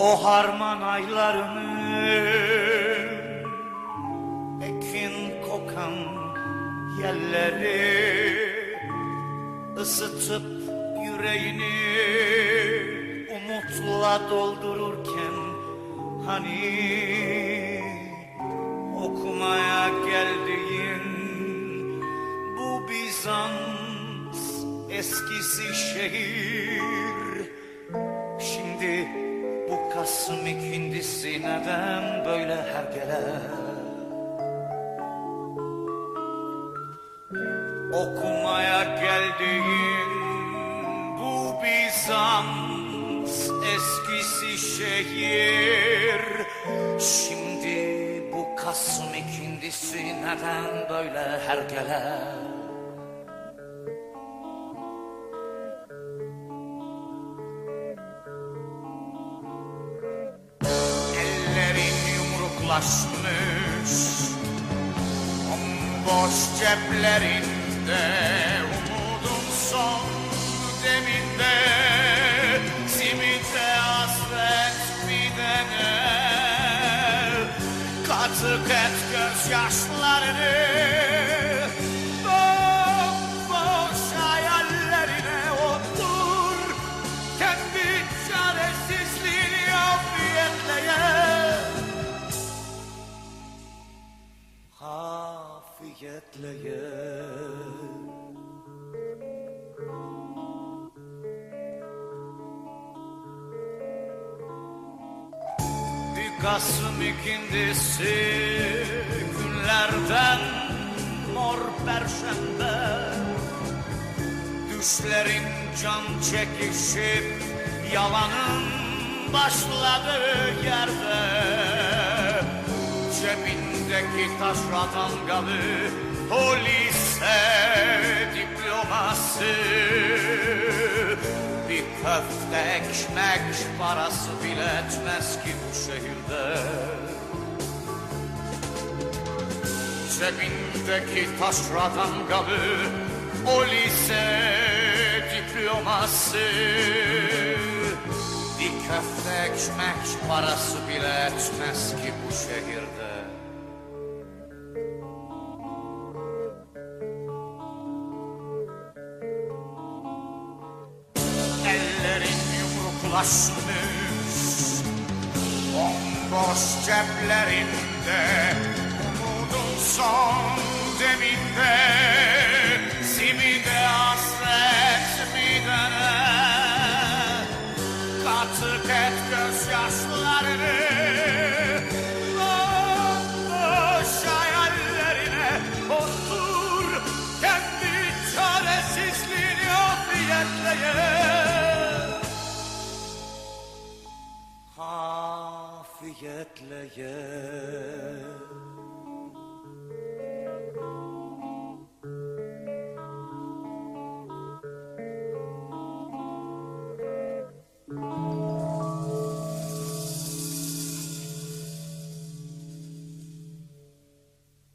O harman aylarını Ekin kokan yerleri ısıtıp yüreğini umutla doldururken Hani okumaya geldiğin bu Bizans eskisi şehir Şimdi bu Kasım ikindisi neden böyle hergele Okumaya geldiğin bu Bizans eskisi şehir. Şimdi bu Kasım ikindisi neden böyle hergele Ellerin yumruklaşmış Bomboş ceplerinde Umudun son deminde Simite hasret midene Katık et gözyaşlarını Afiyetle ye Bir Kasım ikindisi günlerden mor perşembe. Düşlerin can çekişip yalanın başladığı yerde Cebindeki taşra damgalı o lise diploması. Bir köfte ekmek parası bile etmez ki bu şehirde. Cebindeki taşra damgalı o lise diploması köfte ekmek parası bile etmez ki bu şehirde. Ellerin yumruklaşmış Bomboş ceplerinde Umudun son deminde gözyaşlarını Bomboş hayallerine Otur kendi çaresizliğini afiyetle ye Afiyetle ye